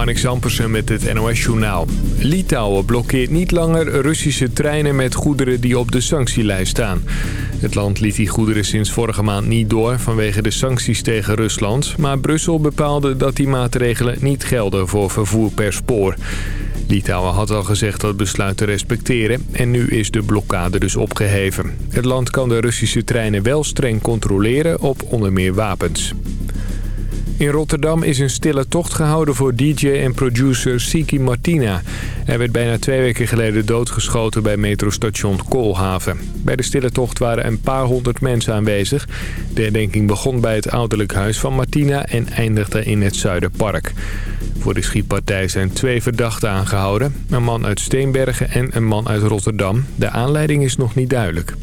Marnik Zampersen met het NOS-journaal. Litouwen blokkeert niet langer Russische treinen met goederen die op de sanctielijst staan. Het land liet die goederen sinds vorige maand niet door vanwege de sancties tegen Rusland. Maar Brussel bepaalde dat die maatregelen niet gelden voor vervoer per spoor. Litouwen had al gezegd dat besluit te respecteren en nu is de blokkade dus opgeheven. Het land kan de Russische treinen wel streng controleren op onder meer wapens. In Rotterdam is een stille tocht gehouden voor DJ en producer Siki Martina. Hij werd bijna twee weken geleden doodgeschoten bij metrostation Koolhaven. Bij de stille tocht waren een paar honderd mensen aanwezig. De herdenking begon bij het ouderlijk huis van Martina en eindigde in het Zuiderpark. Voor de schietpartij zijn twee verdachten aangehouden. Een man uit Steenbergen en een man uit Rotterdam. De aanleiding is nog niet duidelijk.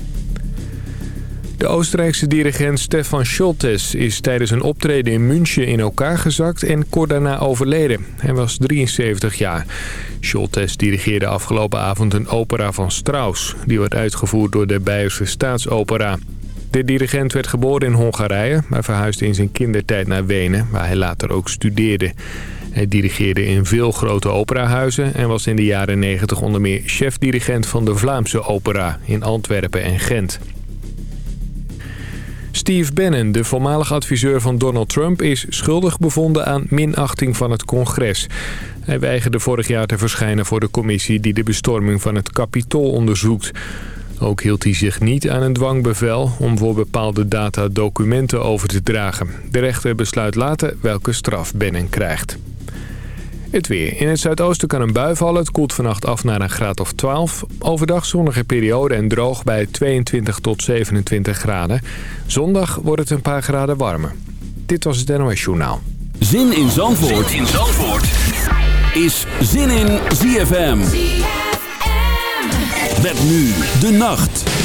De Oostenrijkse dirigent Stefan Scholtes is tijdens een optreden in München in elkaar gezakt en kort daarna overleden. Hij was 73 jaar. Scholtes dirigeerde afgelopen avond een opera van Strauss. Die wordt uitgevoerd door de Beierse Staatsopera. De dirigent werd geboren in Hongarije, maar verhuisde in zijn kindertijd naar Wenen, waar hij later ook studeerde. Hij dirigeerde in veel grote operahuizen en was in de jaren 90 onder meer chef-dirigent van de Vlaamse opera in Antwerpen en Gent. Steve Bannon, de voormalig adviseur van Donald Trump... is schuldig bevonden aan minachting van het congres. Hij weigerde vorig jaar te verschijnen voor de commissie... die de bestorming van het Capitool onderzoekt. Ook hield hij zich niet aan een dwangbevel... om voor bepaalde data documenten over te dragen. De rechter besluit later welke straf Bannon krijgt. Het weer. In het zuidoosten kan een bui vallen. Het koelt vannacht af naar een graad of 12. Overdag zonnige periode en droog bij 22 tot 27 graden. Zondag wordt het een paar graden warmer. Dit was het NOS Journaal. Zin in Zandvoort, zin in Zandvoort. is Zin in ZFM. ZFM. Met nu de nacht.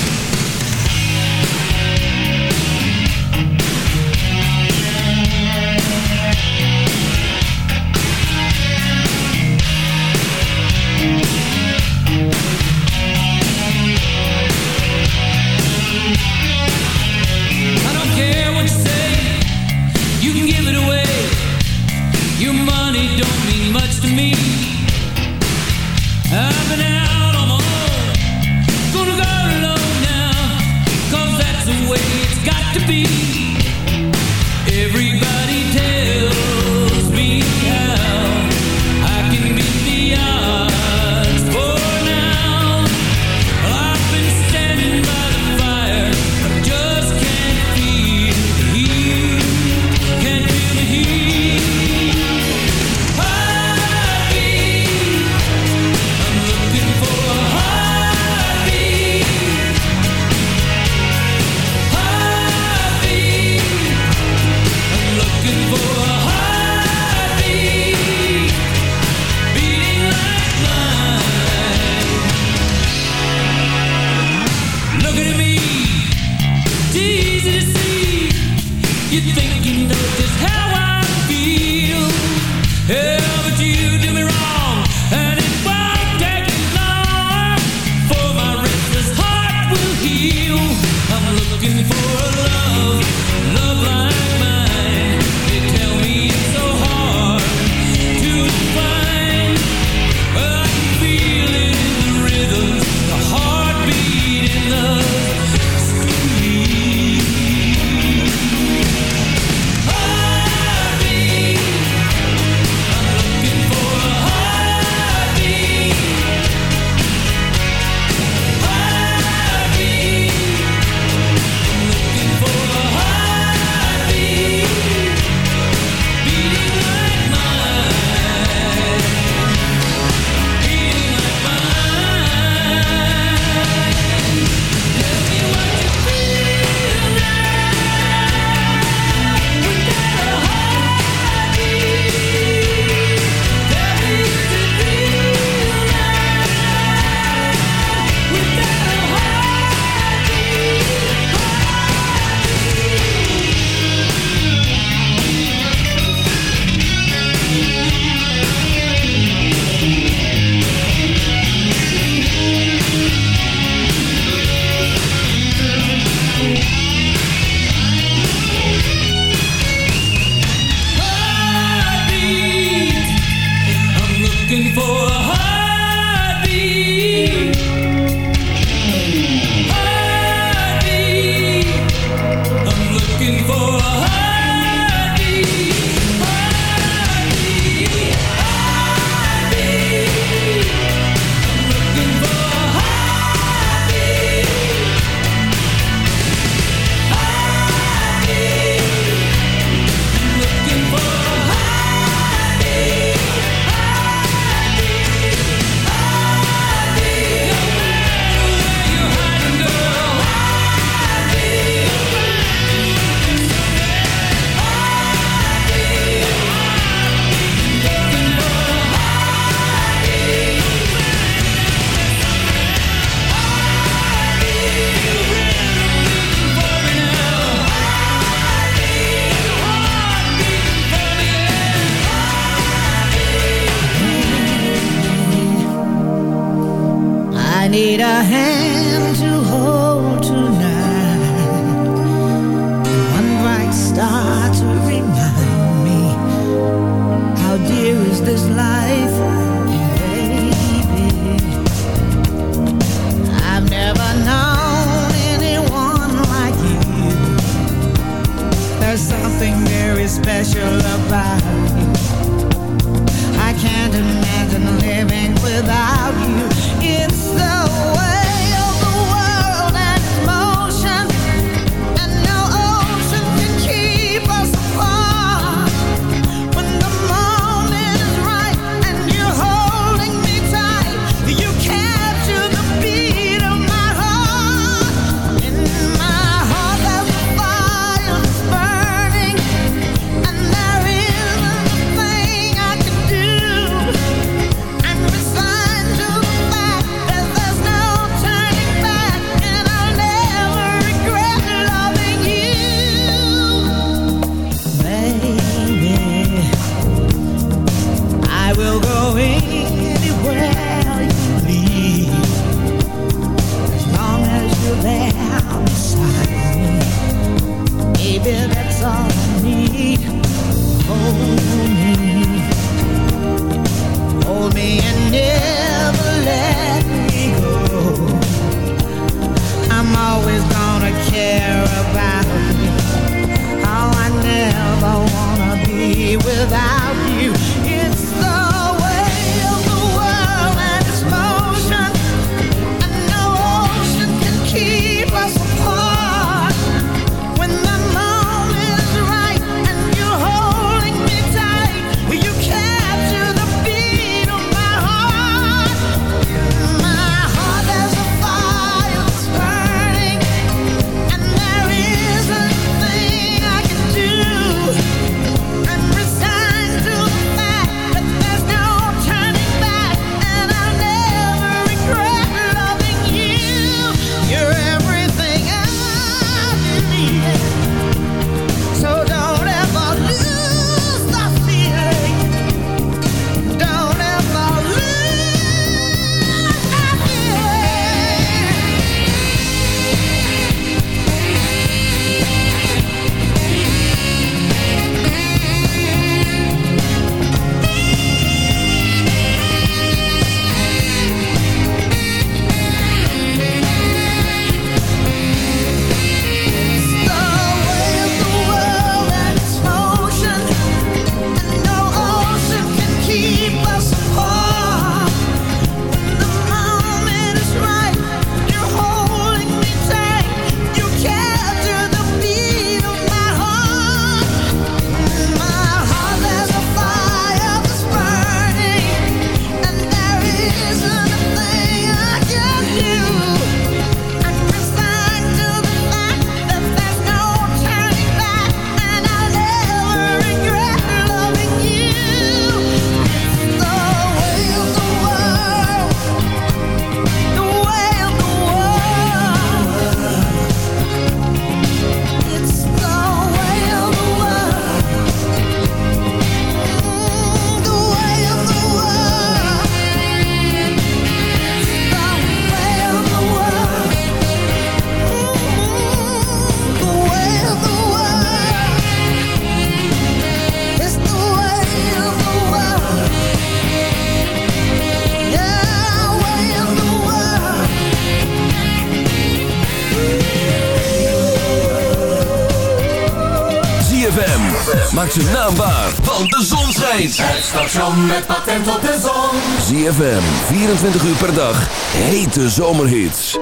Met patent op de zon. ZFM, 24 uur per dag, hete zomerhits.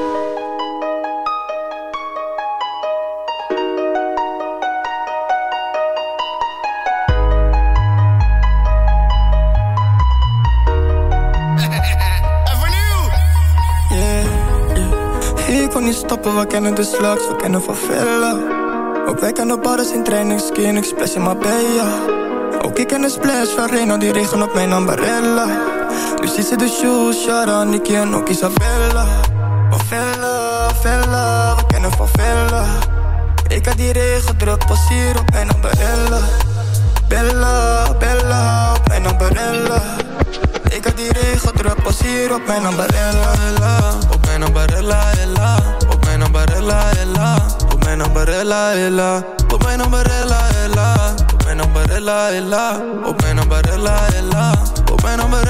Ik kon niet stoppen, we kennen de slags, we kennen van vellen ook wij kennen bars in training, skin, ik splash in Marbella ik ken een splash van Reno, die regen op mijn ambarella Nu dus zit ze de shoes, Sharon. Nicky en ook Isabella. Van Vella, Vella, we kennen van Vella Ik had die regen druk, hier op mijn ambarella Bella, Bella, op mijn ambarella Ik had die regen druk, pas hier op mijn ambarella Ella, op mijn ambarella, Ella. Op mijn ambarella, Ella. Op mijn ambarella, Ella. Op mijn ambarella, Ella barella, ella. Op mijn barella, ella. Op mijn barella.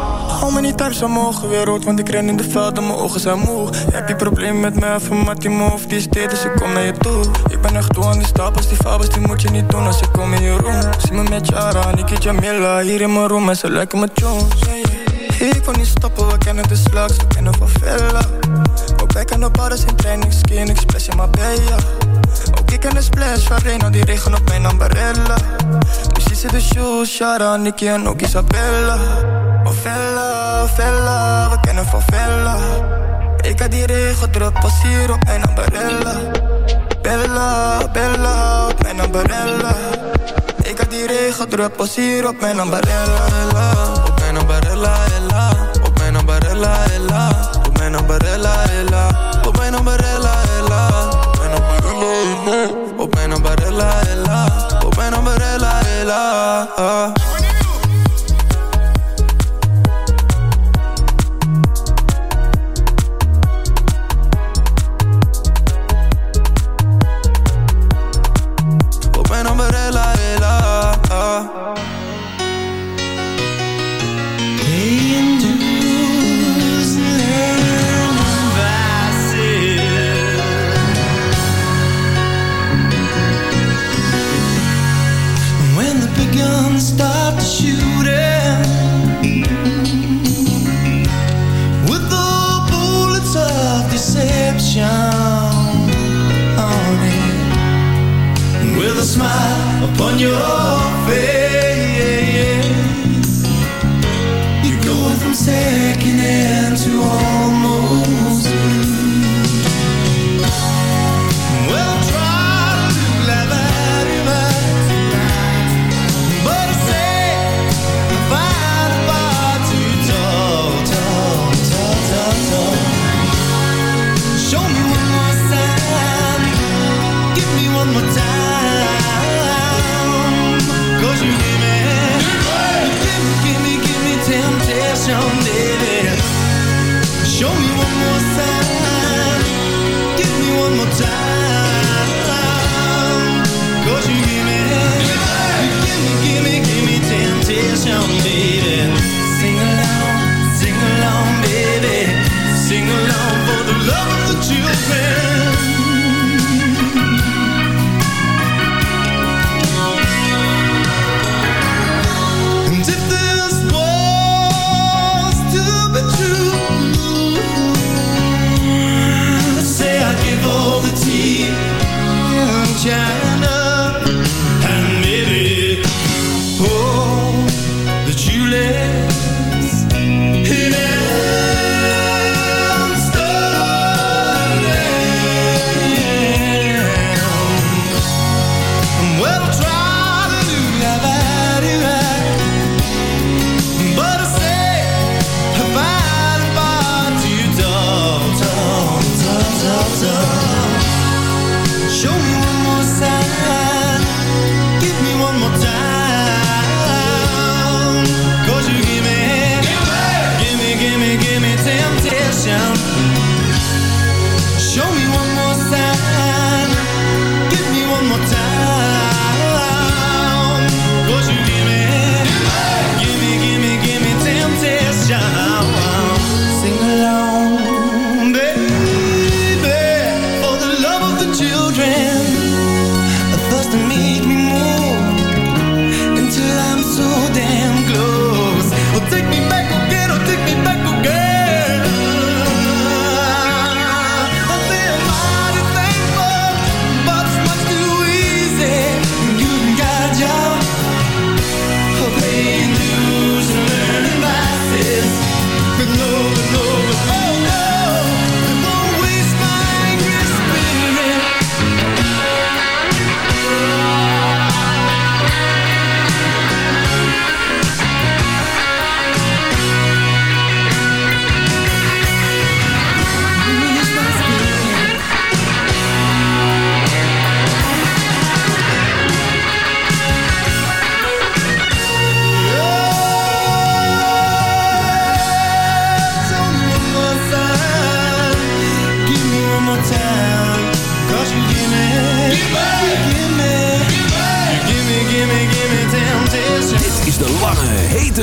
Me niet thuis aan mogen weer rood, want ik ren in de veld en mijn ogen zijn moe. Heb je probleem met mij, even mat die move, die is dit, dus ik kom naar je toe. Ik ben echt toe aan die stapels, die fabels, die moet je niet doen als ik kom in je room. Zie me met Jara, Niki Jamila, hier in mijn room en ze lijken me Jones. Ik wil niet stoppen, we kennen de slags, we kennen van Villa. Ook wij kennen alles in training, skin, ik splash in Marbella. Ik ken de splash van Reno, die regen op mijn ambarella. Zit de shoes, Shara, Nicky en ook Isabella. Oh Vella, we kennen van Vella. Ik had die regen druk, pas hier op mijn ambarella. Bella, Bella, op mijn ambarella. Ik had die regen druk, pas hier op mijn ambarella. Op mijn ambarella, ella. Op mijn ambarella, ella.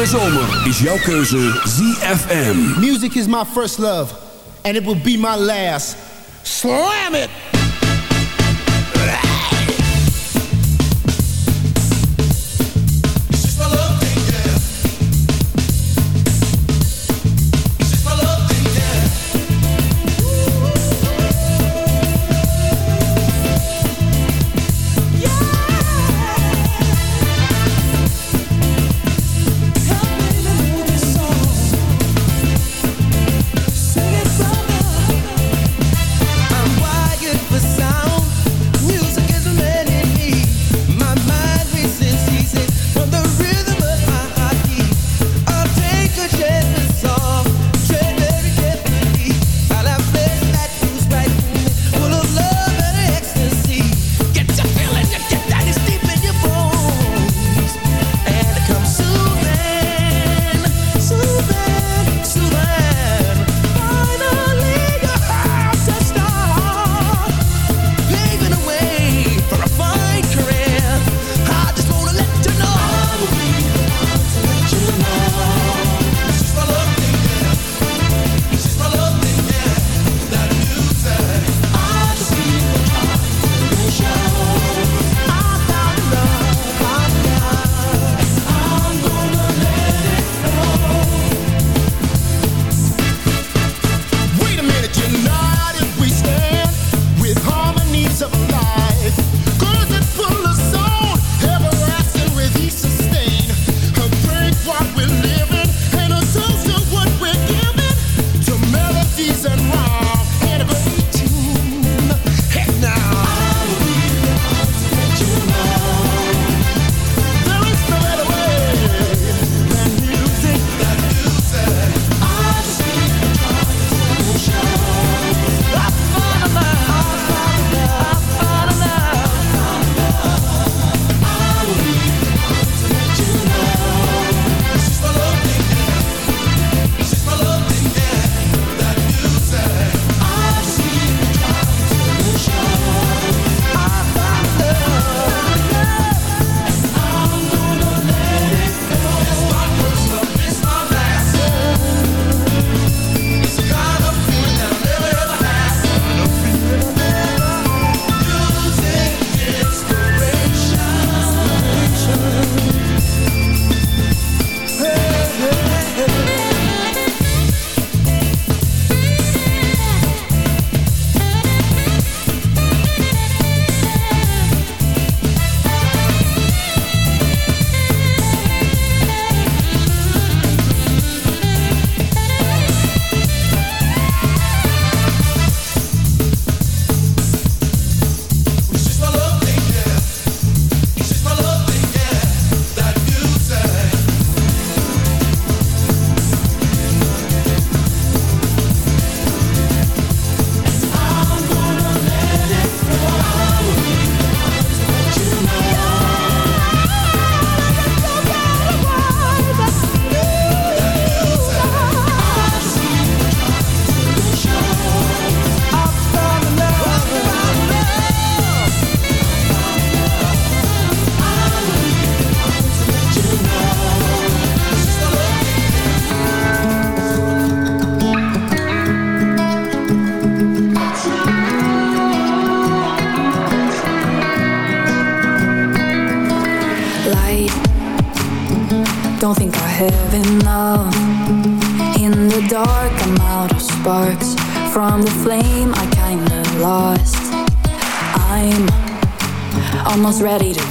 de zomer is jouw keuze ZFM. Music is my first love. And it will be my last. Slam it!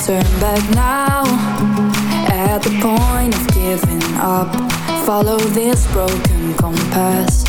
turn back now. At the point of giving up Follow this broken compass.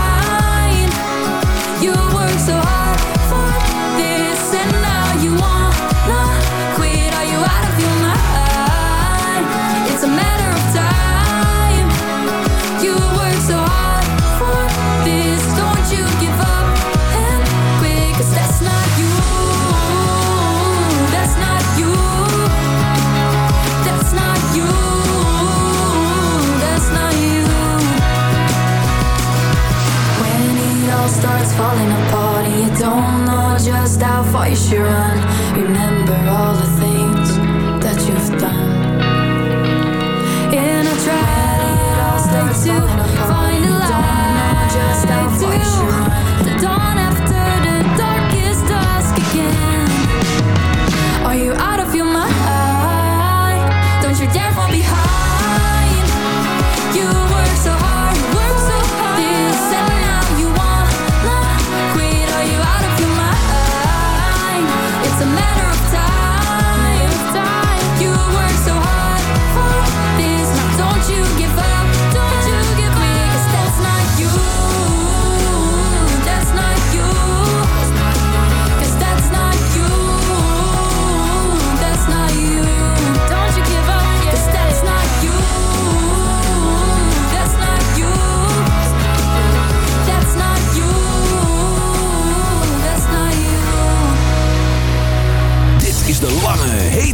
falling apart and you don't know just how far you should run. Remember all the things that you've done. In a tragedy, it all stayed too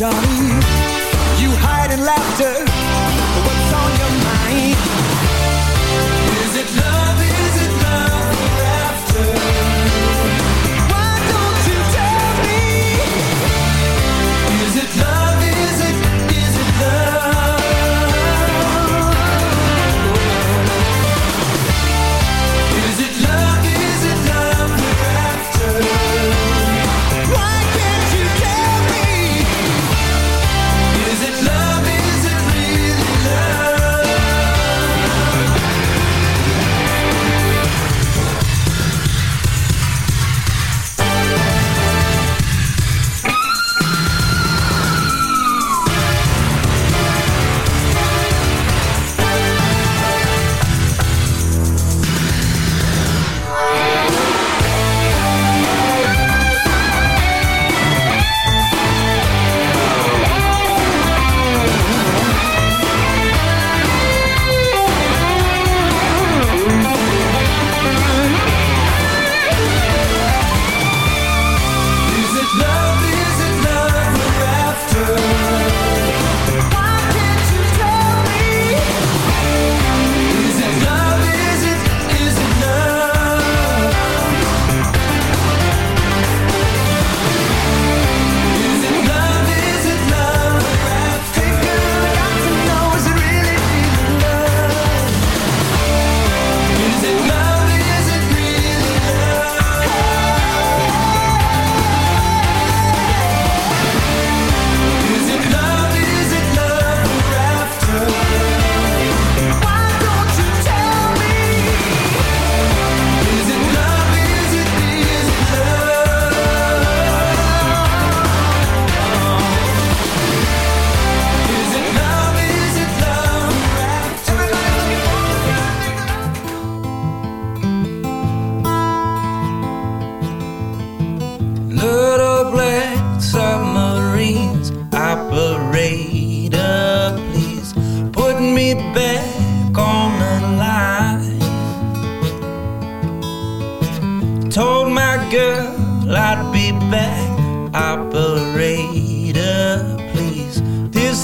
Johnny.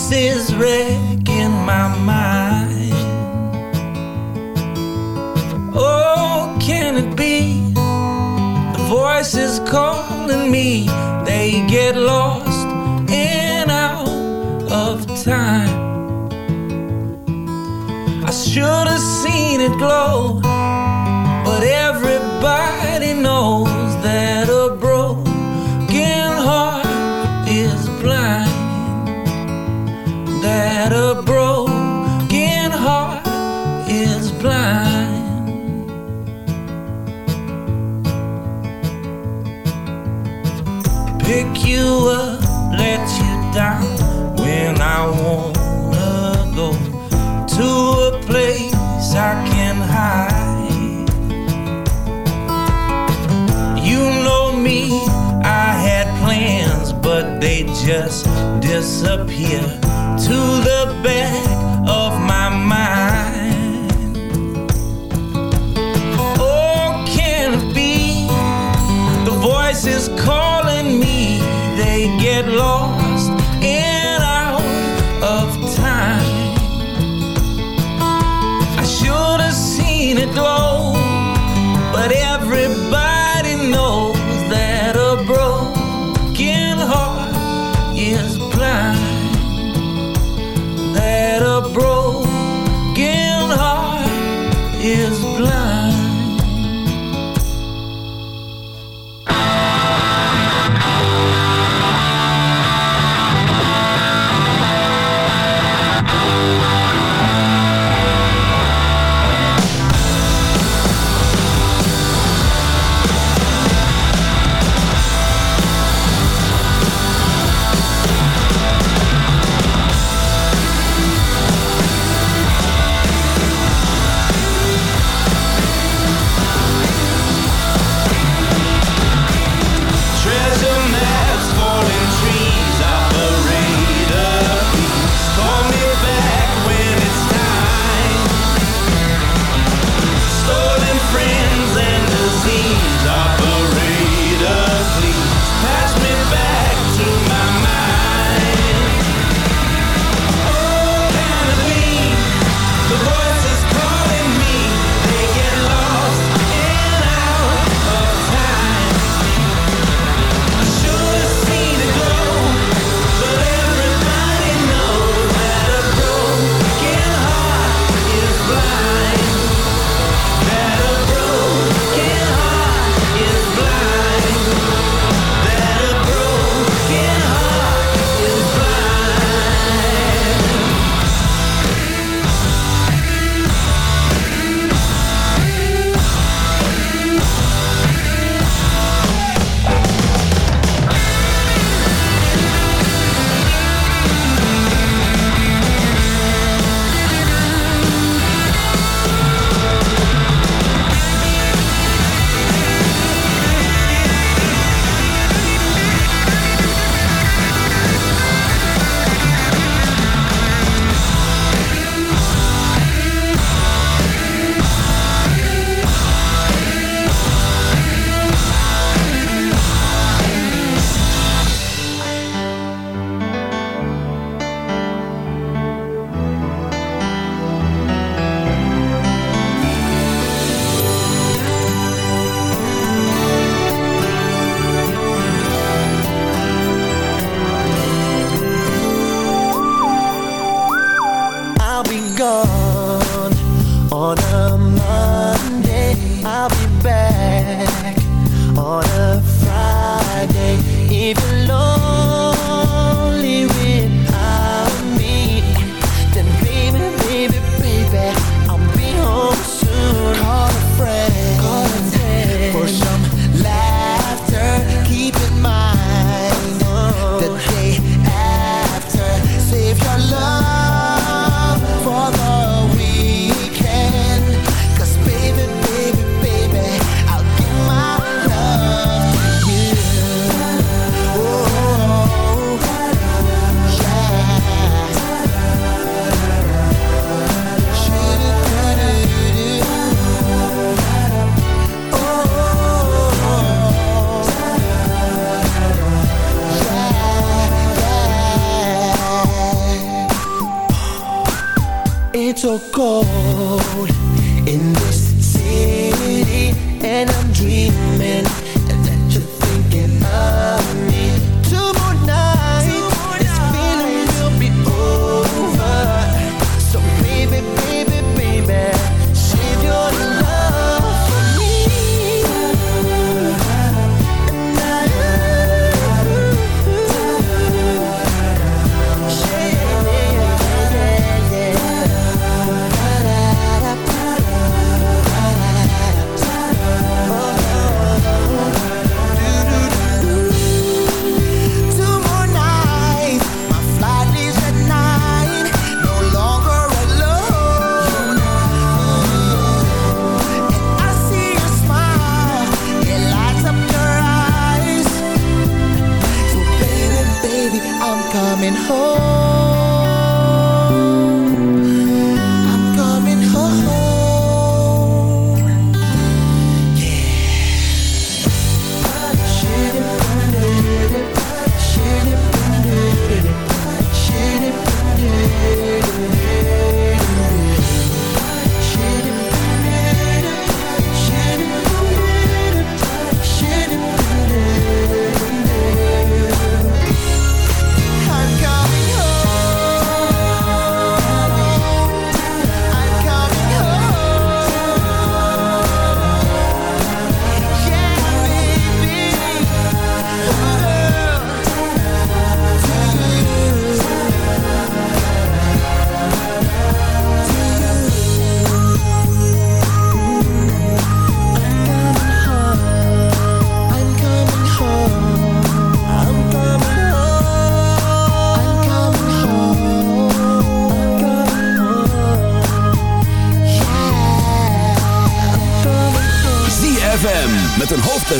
This is wrecking my mind. Oh, can it be? The voice is calling me. They get lost and out of time. I should have seen it glow, but everybody knows that. I can hide. You know me, I had plans, but they just disappear to the back.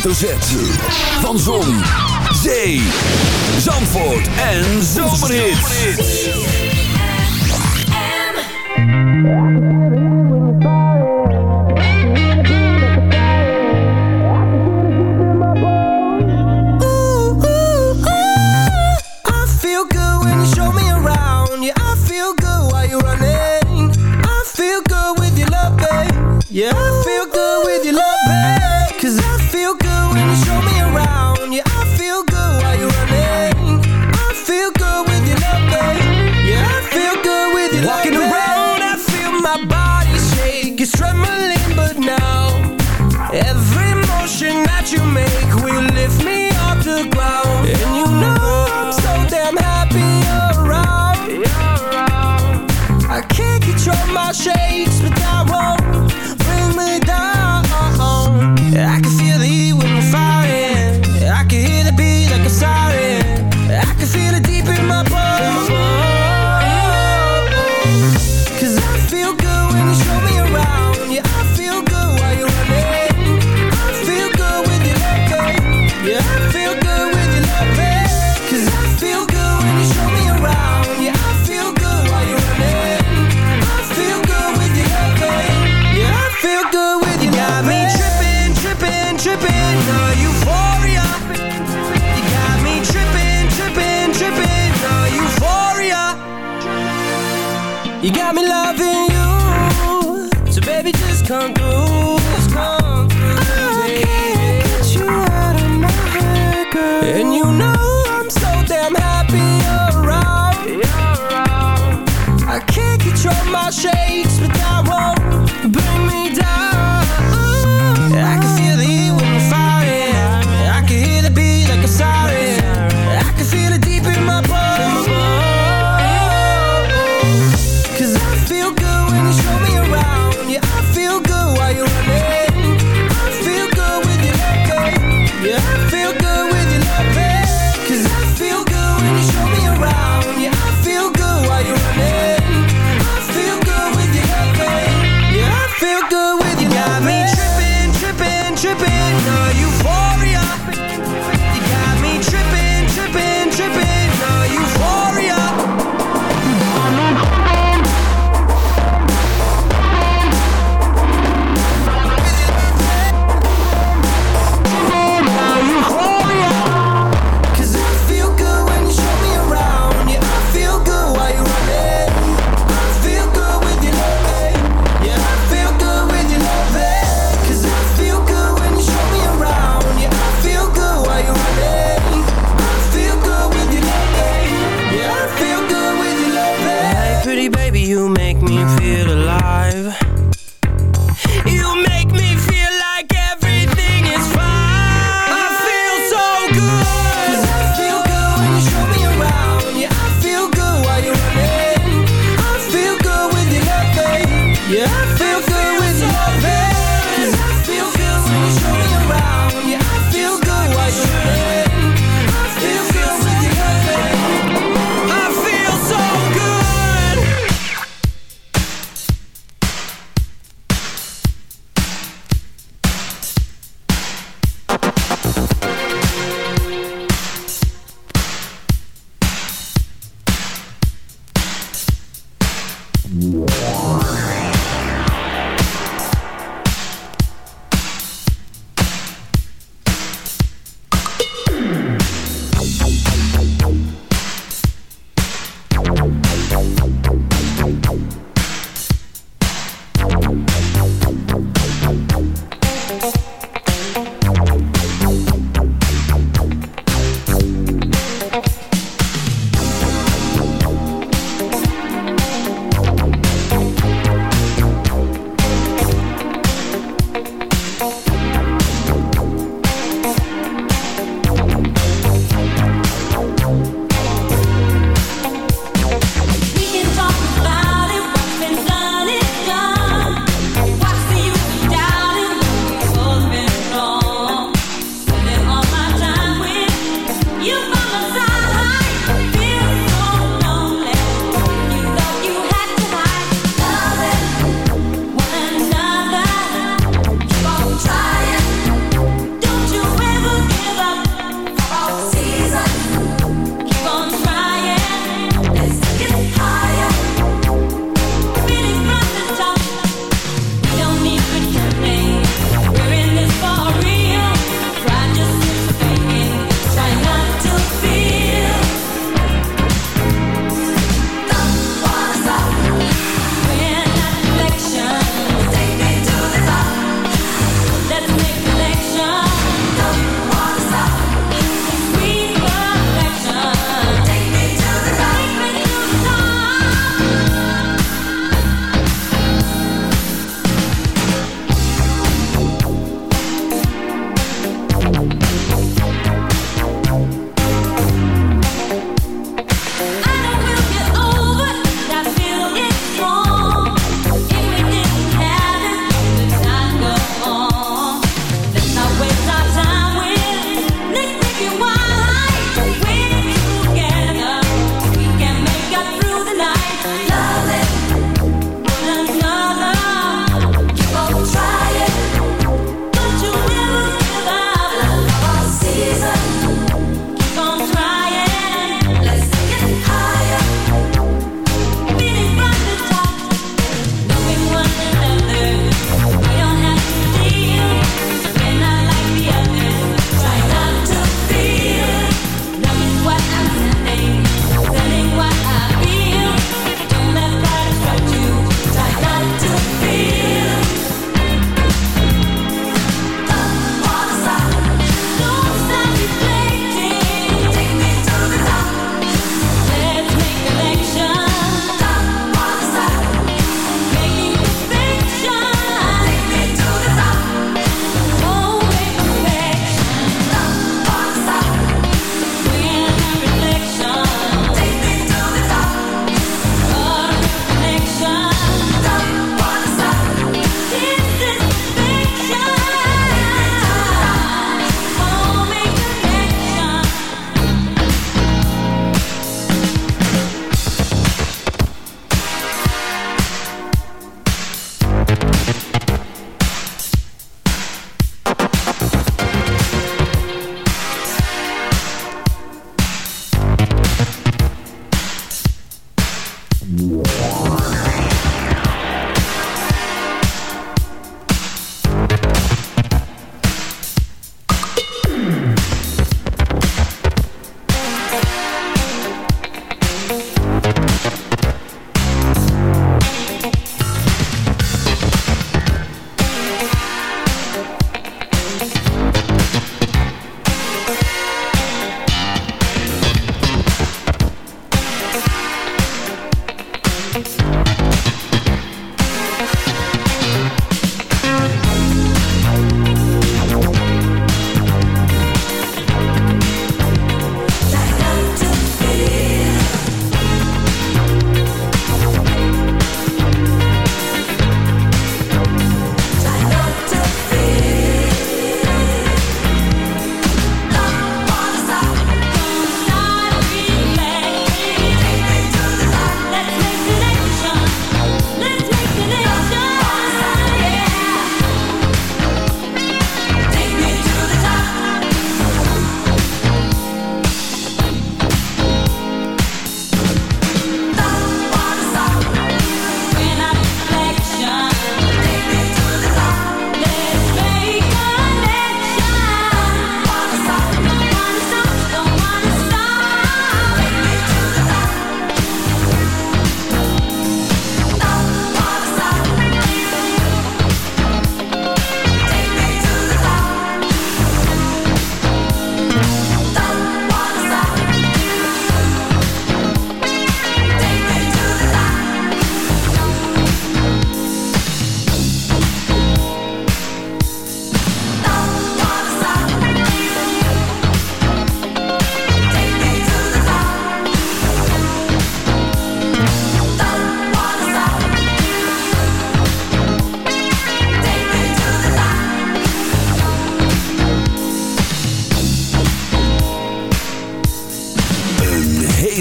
Hoofdletter Z. Van Zon, Zee, Zandvoort en Zomerhits. Ooh,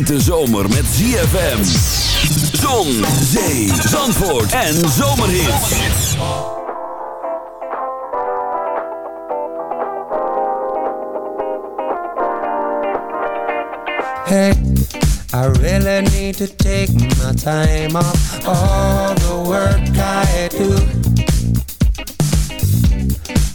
hete zomer met ZFM. Zon, zee, zandvoort en zomerhits. Hey, I really need to take my time off all the work I do.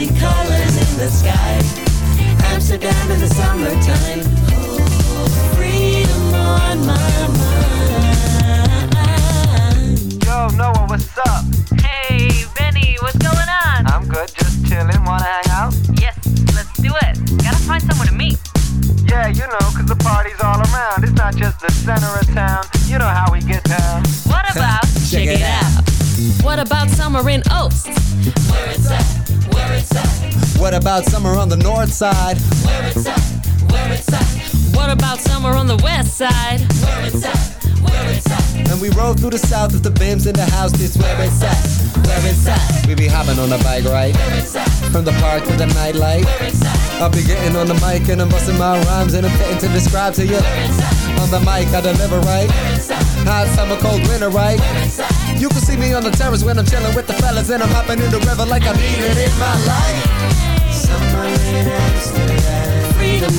Of rosy colors in the sky? Amsterdam in the summertime. Oh, freedom on my mind. Yo, Noah, what's up? Hey, Benny, what's going on? I'm good, just chilling. Wanna hang out? Yes, let's do it. Gotta find someone to meet. Yeah, you know, cause the party's all around. It's not just the center of town. You know how we get down. What about, check, check it out. out. What about summer in Oaks? Where it's at, where it's at. What about summer on the north side? Where it's at, where it's at. What about summer on the west side? Where it's at where it's at. And we roll through the south with the bims in the house, this where it's at. Where it's at. We be hopping on the bike, it's at. From the park to the nightlight. It's. I'll be getting on the mic and I'm busting my rhymes and I'm fitting to describe to you. It's. On the mic, I deliver right. It's. Hot summer, cold winter, right? It's. You can see me on the terrace when I'm chilling with the fellas and I'm hopping in the river like I need it in my life. Summer in Amsterdam, freedom